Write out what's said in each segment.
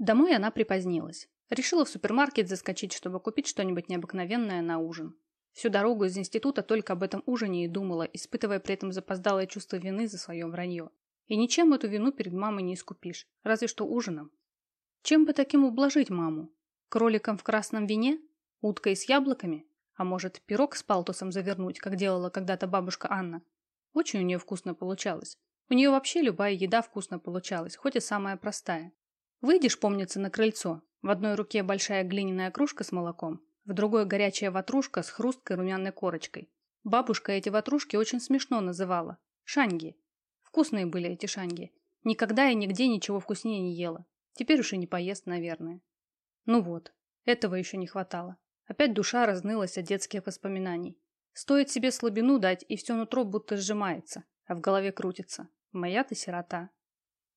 Домой она припозднилась. Решила в супермаркет заскочить, чтобы купить что-нибудь необыкновенное на ужин. Всю дорогу из института только об этом ужине и думала, испытывая при этом запоздалое чувство вины за свое вранье. И ничем эту вину перед мамой не искупишь, разве что ужином. Чем бы таким ублажить маму? Кроликом в красном вине? Уткой с яблоками? А может, пирог с палтусом завернуть, как делала когда-то бабушка Анна? Очень у нее вкусно получалось. У нее вообще любая еда вкусно получалась, хоть и самая простая. Выйдешь, помнится, на крыльцо. В одной руке большая глиняная кружка с молоком, в другой горячая ватрушка с хрусткой румяной корочкой. Бабушка эти ватрушки очень смешно называла. Шанги. Вкусные были эти шанги. Никогда и нигде ничего вкуснее не ела. Теперь уж и не поест, наверное. Ну вот, этого еще не хватало. Опять душа разнылась от детских воспоминаний. Стоит себе слабину дать, и все нутро будто сжимается, а в голове крутится. Моя ты сирота.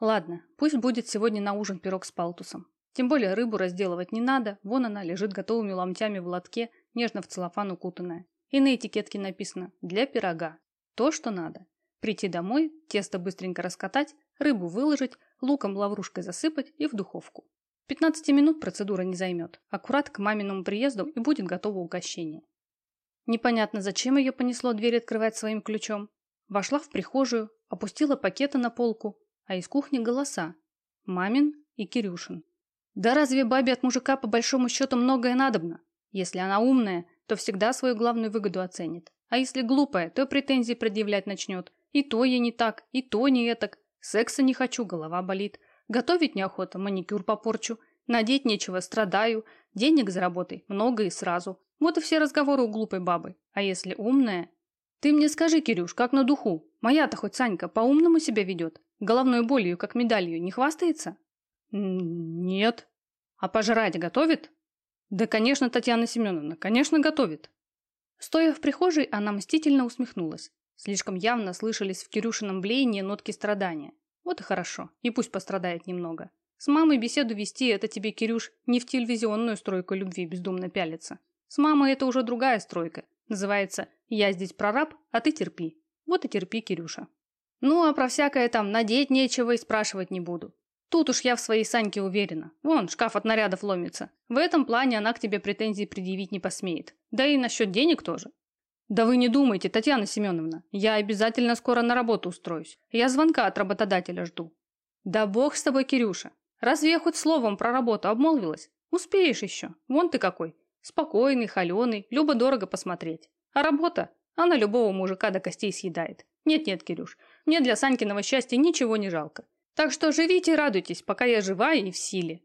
Ладно, пусть будет сегодня на ужин пирог с палтусом. Тем более рыбу разделывать не надо, вон она лежит готовыми ломтями в лотке, нежно в целлофан укутанная. И на этикетке написано «для пирога». То, что надо. Прийти домой, тесто быстренько раскатать, рыбу выложить, луком лаврушкой засыпать и в духовку. 15 минут процедура не займет. Аккурат к маминому приезду и будет готово угощение. Непонятно, зачем ее понесло дверь открывать своим ключом. Вошла в прихожую, опустила пакеты на полку, а из кухни голоса. Мамин и Кирюшин. Да разве бабе от мужика по большому счету многое надобно? Если она умная, то всегда свою главную выгоду оценит. А если глупая, то претензии предъявлять начнет. И то ей не так, и то не этак. Секса не хочу, голова болит. Готовить неохота, маникюр попорчу. Надеть нечего, страдаю. Денег заработай, много и сразу. Вот и все разговоры у глупой бабы. А если умная? Ты мне скажи, Кирюш, как на духу. Моя-то хоть Санька по-умному себя ведет. Головной болью, как медалью, не хвастается? Нет. А пожрать готовит? Да, конечно, Татьяна Семеновна, конечно, готовит. Стоя в прихожей, она мстительно усмехнулась. Слишком явно слышались в Кирюшином блеянии нотки страдания. Вот и хорошо, и пусть пострадает немного. С мамой беседу вести – это тебе, Кирюш, не в телевизионную стройку любви бездумно пялиться. С мамой это уже другая стройка. Называется «Я здесь прораб, а ты терпи». Вот и терпи, Кирюша. Ну, а про всякое там надеть нечего и спрашивать не буду. Тут уж я в своей Саньке уверена. Вон, шкаф от нарядов ломится. В этом плане она к тебе претензий предъявить не посмеет. Да и насчет денег тоже. Да вы не думайте, Татьяна Семеновна. Я обязательно скоро на работу устроюсь. Я звонка от работодателя жду. Да бог с тобой, Кирюша. Разве я хоть словом про работу обмолвилась? Успеешь еще. Вон ты какой. Спокойный, холеный, любо-дорого посмотреть. А работа? Она любого мужика до костей съедает. Нет-нет, Кирюш, мне для Санькиного счастья ничего не жалко. Так что живите и радуйтесь, пока я жива и в силе.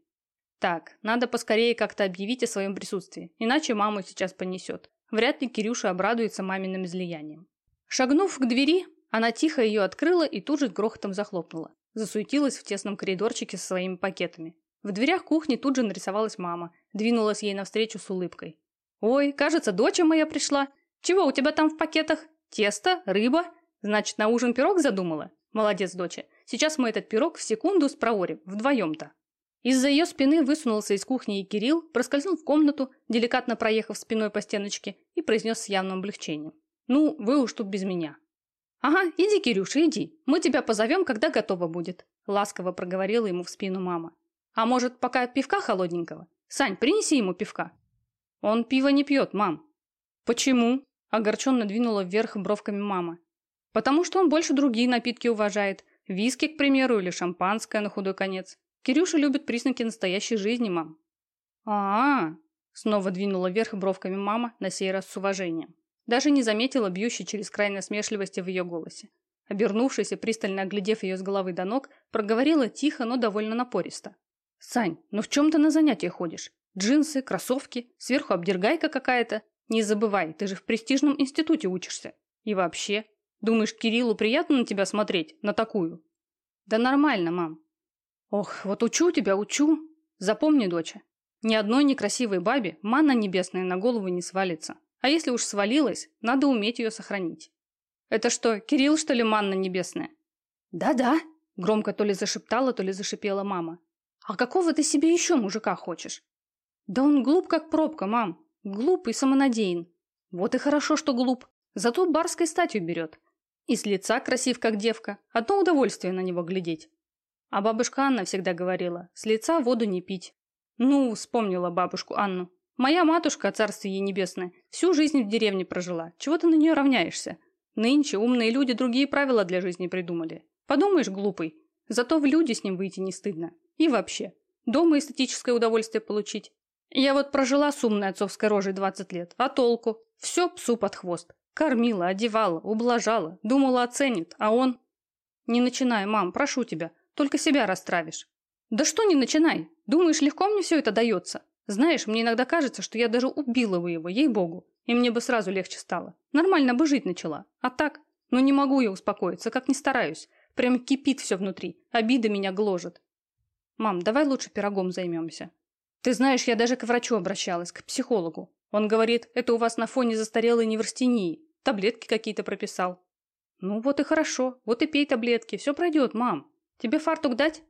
Так, надо поскорее как-то объявить о своем присутствии, иначе маму сейчас понесет. Вряд ли Кирюша обрадуется маминым излиянием. Шагнув к двери, она тихо ее открыла и тут же грохотом захлопнула. Засуетилась в тесном коридорчике со своими пакетами. В дверях кухни тут же нарисовалась мама, двинулась ей навстречу с улыбкой. «Ой, кажется, доча моя пришла. Чего у тебя там в пакетах? Тесто? Рыба? Значит, на ужин пирог задумала? Молодец, доча. Сейчас мы этот пирог в секунду спроворим, вдвоем-то». Из-за ее спины высунулся из кухни и Кирилл, проскользнул в комнату, деликатно проехав спиной по стеночке, и произнес с явным облегчением. «Ну, вы уж тут без меня». «Ага, иди, Кирюша, иди. Мы тебя позовем, когда готово будет», – ласково проговорила ему в спину мама. «А может, пока пивка холодненького? Сань, принеси ему пивка». «Он пиво не пьет, мам». «Почему?» – огорченно двинула вверх бровками мама. «Потому что он больше другие напитки уважает. Виски, к примеру, или шампанское на худой конец. Кирюша любит признаки настоящей жизни, мам». «А-а-а!» – снова двинула вверх бровками мама, на сей раз с уважением. Даже не заметила бьющей через край насмешливости в ее голосе. Обернувшись и пристально оглядев ее с головы до ног, проговорила тихо, но довольно напористо. «Сань, ну в чем ты на занятия ходишь? Джинсы, кроссовки, сверху обдергайка какая-то. Не забывай, ты же в престижном институте учишься. И вообще, думаешь, Кириллу приятно на тебя смотреть, на такую?» «Да нормально, мам. Ох, вот учу тебя, учу. Запомни, доча, ни одной некрасивой бабе манна небесная на голову не свалится. А если уж свалилась, надо уметь ее сохранить. Это что, Кирилл, что ли, манна небесная? Да-да, громко то ли зашептала, то ли зашипела мама. А какого ты себе еще мужика хочешь? Да он глуп, как пробка, мам. Глуп и самонадеян. Вот и хорошо, что глуп. Зато барской статью берет. И с лица красив, как девка. Одно удовольствие на него глядеть. А бабушка Анна всегда говорила, с лица воду не пить. Ну, вспомнила бабушку Анну. Моя матушка, царствие ей небесное, всю жизнь в деревне прожила. Чего ты на нее равняешься? Нынче умные люди другие правила для жизни придумали. Подумаешь, глупый. Зато в люди с ним выйти не стыдно. И вообще, дома эстетическое удовольствие получить. Я вот прожила с умной отцовской рожей 20 лет. А толку? Все псу под хвост. Кормила, одевала, ублажала, думала оценит, а он... Не начинай, мам, прошу тебя, только себя расстравишь. Да что не начинай? Думаешь, легко мне все это дается? Знаешь, мне иногда кажется, что я даже убила бы его, ей-богу. И мне бы сразу легче стало. Нормально бы жить начала. А так? Ну не могу я успокоиться, как не стараюсь. Прям кипит все внутри. Обида меня гложет. Мам, давай лучше пирогом займемся. Ты знаешь, я даже к врачу обращалась, к психологу. Он говорит, это у вас на фоне застарелой неврастении. Таблетки какие-то прописал. Ну вот и хорошо. Вот и пей таблетки. Все пройдет, мам. Тебе фартук дать?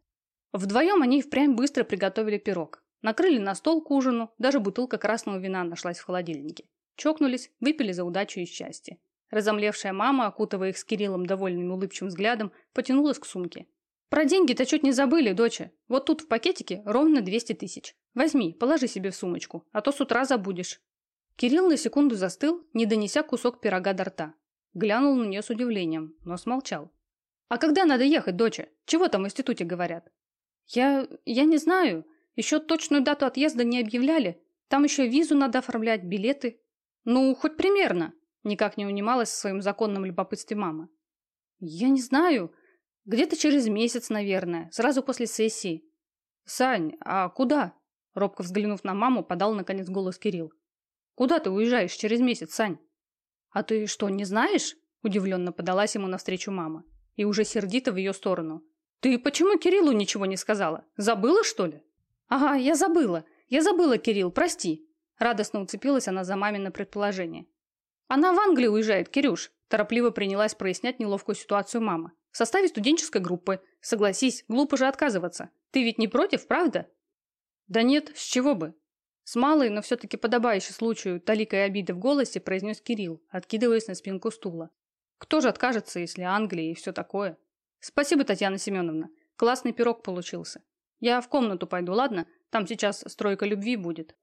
Вдвоем они впрямь быстро приготовили пирог. Накрыли на стол к ужину, даже бутылка красного вина нашлась в холодильнике. Чокнулись, выпили за удачу и счастье. Разомлевшая мама, окутывая их с Кириллом довольным улыбчивым взглядом, потянулась к сумке. «Про деньги-то чуть не забыли, доча. Вот тут в пакетике ровно 200 тысяч. Возьми, положи себе в сумочку, а то с утра забудешь». Кирилл на секунду застыл, не донеся кусок пирога до рта. Глянул на нее с удивлением, но смолчал. «А когда надо ехать, доча? Чего там в институте говорят?» «Я... я не знаю. Еще точную дату отъезда не объявляли. Там еще визу надо оформлять, билеты. Ну, хоть примерно. Никак не унималась в своем законном любопытстве мама. Я не знаю. Где-то через месяц, наверное. Сразу после сессии. Сань, а куда? Робко взглянув на маму, подал наконец голос Кирилл. Куда ты уезжаешь через месяц, Сань? А ты что, не знаешь? Удивленно подалась ему навстречу мама. И уже сердито в ее сторону. Ты почему Кириллу ничего не сказала? Забыла, что ли? «Ага, я забыла. Я забыла, Кирилл, прости». Радостно уцепилась она за мамино предположение. «Она в Англию уезжает, Кирюш», торопливо принялась прояснять неловкую ситуацию мама. «В составе студенческой группы. Согласись, глупо же отказываться. Ты ведь не против, правда?» «Да нет, с чего бы?» С малой, но все-таки подобающей случаю таликой обиды в голосе произнес Кирилл, откидываясь на спинку стула. «Кто же откажется, если Англия и все такое?» «Спасибо, Татьяна Семеновна. Классный пирог получился. Я в комнату пойду, ладно? Там сейчас стройка любви будет».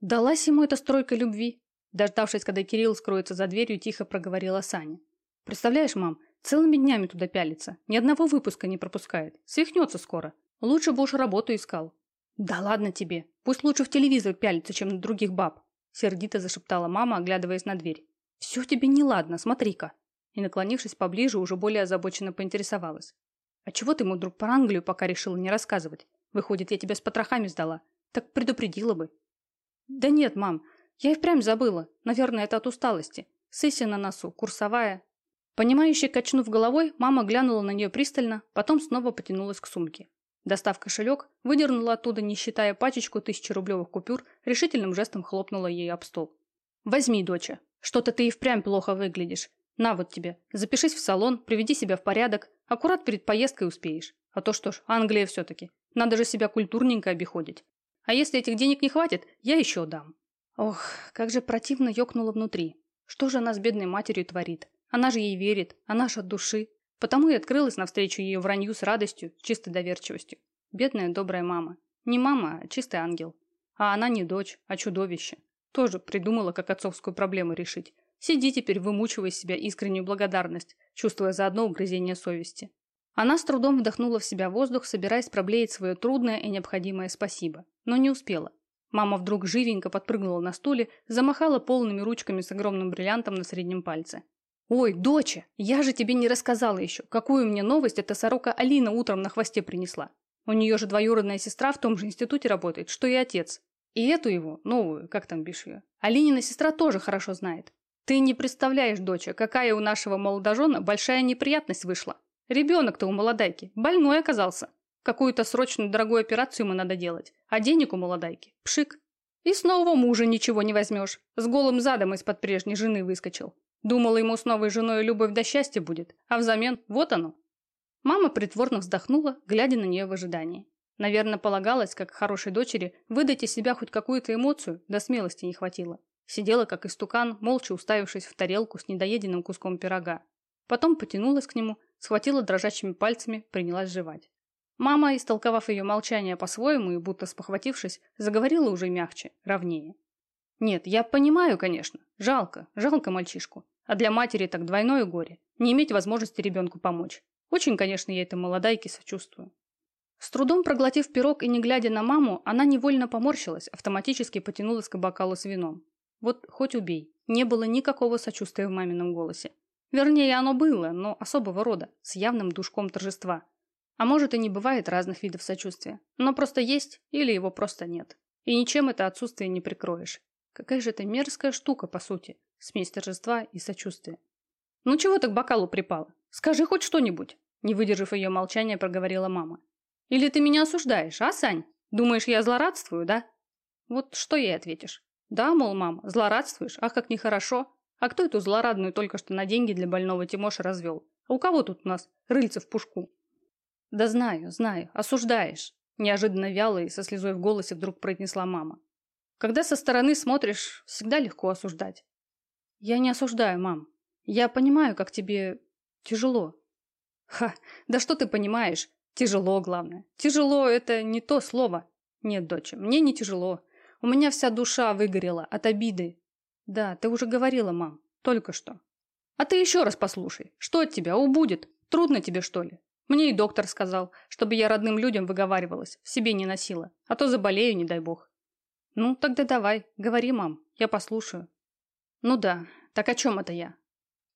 Далась ему эта стройка любви. Дождавшись, когда Кирилл скроется за дверью, тихо проговорила Саня. «Представляешь, мам, целыми днями туда пялится. Ни одного выпуска не пропускает. Свихнется скоро. Лучше бы уж работу искал». «Да ладно тебе. Пусть лучше в телевизор пялится, чем на других баб», сердито зашептала мама, оглядываясь на дверь. «Все тебе неладно, смотри-ка». И, наклонившись поближе, уже более озабоченно поинтересовалась. «А чего ты ему вдруг про Англию пока решила не рассказывать? Выходит, я тебя с потрохами сдала. Так предупредила бы. Да нет, мам, я и впрямь забыла. Наверное, это от усталости. Сессия на носу, курсовая. Понимающе качнув головой, мама глянула на нее пристально, потом снова потянулась к сумке. Достав кошелек, выдернула оттуда, не считая пачечку тысячерублевых купюр, решительным жестом хлопнула ей об стол. «Возьми, доча. Что-то ты и впрямь плохо выглядишь. На вот тебе. Запишись в салон, приведи себя в порядок. Аккурат перед поездкой успеешь. А то что ж, Англия все-таки. Надо же себя культурненько обиходить. А если этих денег не хватит, я еще дам. Ох, как же противно ёкнуло внутри. Что же она с бедной матерью творит? Она же ей верит, она же от души. Потому и открылась навстречу ее вранью с радостью, чистой доверчивостью. Бедная добрая мама. Не мама, а чистый ангел. А она не дочь, а чудовище. Тоже придумала, как отцовскую проблему решить. Сиди теперь, вымучивая себя искреннюю благодарность, чувствуя заодно угрызение совести. Она с трудом вдохнула в себя воздух, собираясь проблеять свое трудное и необходимое спасибо. Но не успела. Мама вдруг живенько подпрыгнула на стуле, замахала полными ручками с огромным бриллиантом на среднем пальце. «Ой, доча, я же тебе не рассказала еще, какую мне новость эта сорока Алина утром на хвосте принесла. У нее же двоюродная сестра в том же институте работает, что и отец. И эту его, новую, как там бишь ее, Алинина сестра тоже хорошо знает. Ты не представляешь, доча, какая у нашего молодожена большая неприятность вышла. Ребенок-то у молодайки, больной оказался. Какую-то срочную дорогую операцию ему надо делать, а денег у молодайки – пшик. И с нового мужа ничего не возьмешь. С голым задом из-под прежней жены выскочил. Думала, ему с новой женой любовь до счастья будет, а взамен вот оно. Мама притворно вздохнула, глядя на нее в ожидании. Наверное, полагалось, как хорошей дочери, выдать из себя хоть какую-то эмоцию, да смелости не хватило. Сидела, как истукан, молча уставившись в тарелку с недоеденным куском пирога. Потом потянулась к нему, схватила дрожащими пальцами, принялась жевать. Мама, истолковав ее молчание по-своему и будто спохватившись, заговорила уже мягче, ровнее. «Нет, я понимаю, конечно. Жалко, жалко мальчишку. А для матери так двойное горе. Не иметь возможности ребенку помочь. Очень, конечно, я этой молодайке сочувствую». С трудом проглотив пирог и не глядя на маму, она невольно поморщилась, автоматически потянулась к бокалу с вином. Вот хоть убей, не было никакого сочувствия в мамином голосе. Вернее, оно было, но особого рода, с явным душком торжества. А может и не бывает разных видов сочувствия. Но просто есть или его просто нет. И ничем это отсутствие не прикроешь. Какая же это мерзкая штука, по сути. Смесь торжества и сочувствия. «Ну чего ты к бокалу припала? Скажи хоть что-нибудь!» Не выдержав ее молчания, проговорила мама. «Или ты меня осуждаешь, а, Сань? Думаешь, я злорадствую, да?» Вот что ей ответишь? «Да, мол, мама, злорадствуешь? Ах, как нехорошо! А кто эту злорадную только что на деньги для больного Тимоша развел? А у кого тут у нас рыльца в пушку?» «Да знаю, знаю, осуждаешь», – неожиданно вяло и со слезой в голосе вдруг произнесла мама. «Когда со стороны смотришь, всегда легко осуждать». «Я не осуждаю, мам. Я понимаю, как тебе тяжело». «Ха, да что ты понимаешь? Тяжело, главное. Тяжело – это не то слово. Нет, доча, мне не тяжело. У меня вся душа выгорела от обиды. Да, ты уже говорила, мам, только что. А ты еще раз послушай. Что от тебя убудет? Трудно тебе, что ли? Мне и доктор сказал, чтобы я родным людям выговаривалась, в себе не носила, а то заболею, не дай бог. Ну, тогда давай, говори, мам, я послушаю. Ну да, так о чем это я?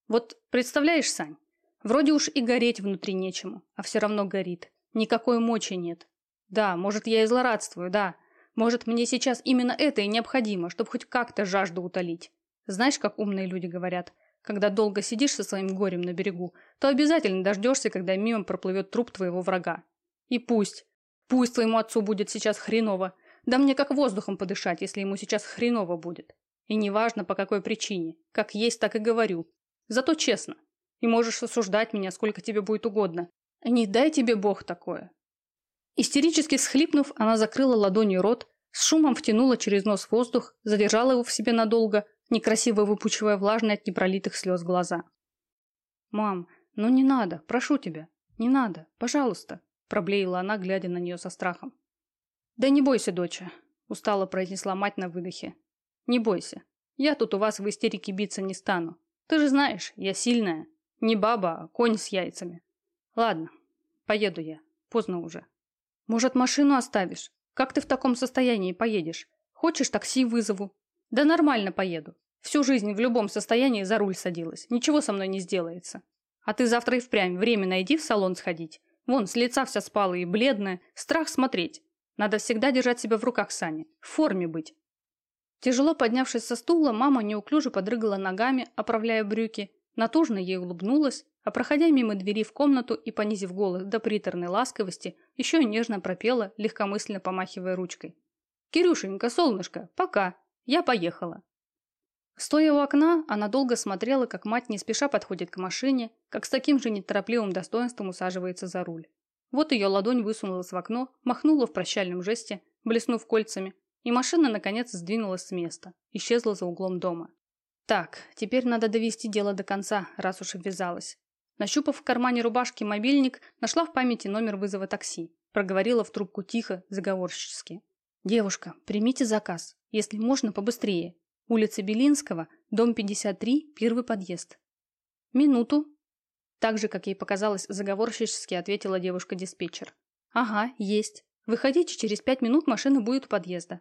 Вот представляешь, Сань, вроде уж и гореть внутри нечему, а все равно горит. Никакой мочи нет. Да, может, я и злорадствую, да. Может, мне сейчас именно это и необходимо, чтобы хоть как-то жажду утолить. Знаешь, как умные люди говорят – когда долго сидишь со своим горем на берегу, то обязательно дождешься, когда мимо проплывет труп твоего врага. И пусть, пусть твоему отцу будет сейчас хреново, да мне как воздухом подышать, если ему сейчас хреново будет. И неважно по какой причине, как есть, так и говорю. Зато честно. И можешь осуждать меня, сколько тебе будет угодно. Не дай тебе Бог такое. Истерически всхлипнув, она закрыла ладонью рот, с шумом втянула через нос воздух, задержала его в себе надолго, некрасиво выпучивая влажные от непролитых слез глаза. «Мам, ну не надо, прошу тебя, не надо, пожалуйста», проблеяла она, глядя на нее со страхом. «Да не бойся, доча», устало произнесла мать на выдохе. «Не бойся, я тут у вас в истерике биться не стану. Ты же знаешь, я сильная, не баба, а конь с яйцами. Ладно, поеду я, поздно уже. Может, машину оставишь? Как ты в таком состоянии поедешь? Хочешь, такси вызову? Да нормально поеду. Всю жизнь в любом состоянии за руль садилась. Ничего со мной не сделается. А ты завтра и впрямь время найди в салон сходить. Вон, с лица вся спала и бледная. Страх смотреть. Надо всегда держать себя в руках, Саня. В форме быть. Тяжело поднявшись со стула, мама неуклюже подрыгала ногами, оправляя брюки. Натужно ей улыбнулась, а проходя мимо двери в комнату и понизив голос до приторной ласковости, еще нежно пропела, легкомысленно помахивая ручкой. «Кирюшенька, солнышко, пока!» Я поехала. Стоя у окна, она долго смотрела, как мать не спеша подходит к машине, как с таким же неторопливым достоинством усаживается за руль. Вот ее ладонь высунулась в окно, махнула в прощальном жесте, блеснув кольцами, и машина, наконец, сдвинулась с места, исчезла за углом дома. Так, теперь надо довести дело до конца, раз уж обвязалась. Нащупав в кармане рубашки мобильник, нашла в памяти номер вызова такси. Проговорила в трубку тихо, заговорщически. «Девушка, примите заказ. Если можно, побыстрее. Улица Белинского, дом 53, первый подъезд. Минуту. Так же, как ей показалось, заговорщически ответила девушка-диспетчер. Ага, есть. Выходите, через пять минут машина будет у подъезда.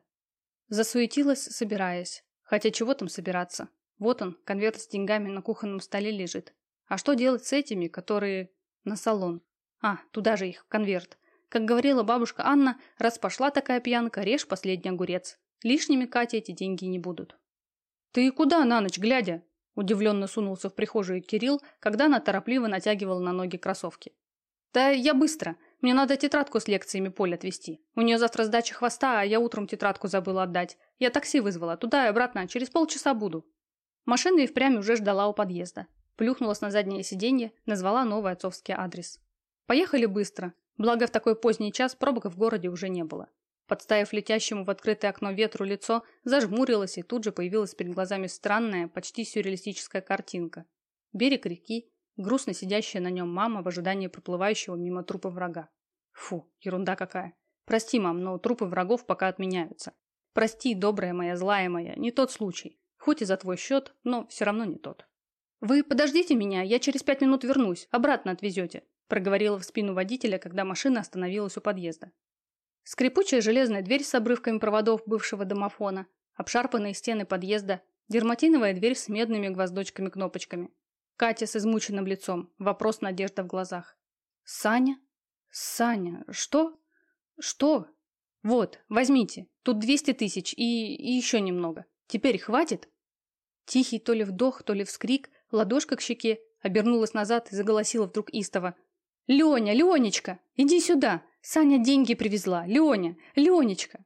Засуетилась, собираясь. Хотя чего там собираться? Вот он, конверт с деньгами на кухонном столе лежит. А что делать с этими, которые... на салон? А, туда же их, конверт. Как говорила бабушка Анна, раз пошла такая пьянка, режь последний огурец. Лишними Кате эти деньги не будут. «Ты куда на ночь глядя?» Удивленно сунулся в прихожую Кирилл, когда она торопливо натягивала на ноги кроссовки. «Да я быстро. Мне надо тетрадку с лекциями Поль отвезти. У нее завтра сдача хвоста, а я утром тетрадку забыла отдать. Я такси вызвала. Туда и обратно. Через полчаса буду». Машина и впрямь уже ждала у подъезда. Плюхнулась на заднее сиденье, назвала новый отцовский адрес. Поехали быстро. Благо в такой поздний час пробок в городе уже не было. Подставив летящему в открытое окно ветру лицо, зажмурилась и тут же появилась перед глазами странная, почти сюрреалистическая картинка. Берег реки, грустно сидящая на нем мама в ожидании проплывающего мимо трупа врага. Фу, ерунда какая. Прости, мам, но трупы врагов пока отменяются. Прости, добрая моя, злая моя, не тот случай. Хоть и за твой счет, но все равно не тот. Вы подождите меня, я через пять минут вернусь, обратно отвезете, проговорила в спину водителя, когда машина остановилась у подъезда. Скрипучая железная дверь с обрывками проводов бывшего домофона, обшарпанные стены подъезда, дерматиновая дверь с медными гвоздочками-кнопочками. Катя с измученным лицом, вопрос надежда в глазах. «Саня? Саня, что? Что? Вот, возьмите, тут 200 тысяч и, и еще немного. Теперь хватит?» Тихий то ли вдох, то ли вскрик, ладошка к щеке, обернулась назад и заголосила вдруг истово. «Леня, Ленечка, иди сюда! Саня деньги привезла! Леня, Ленечка!»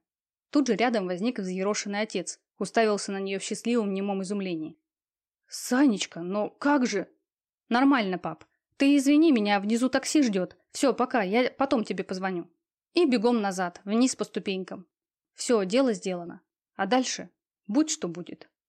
Тут же рядом возник взъерошенный отец, уставился на нее в счастливом немом изумлении. «Санечка, но как же?» «Нормально, пап. Ты извини, меня внизу такси ждет. Все, пока, я потом тебе позвоню». И бегом назад, вниз по ступенькам. Все, дело сделано. А дальше будь что будет.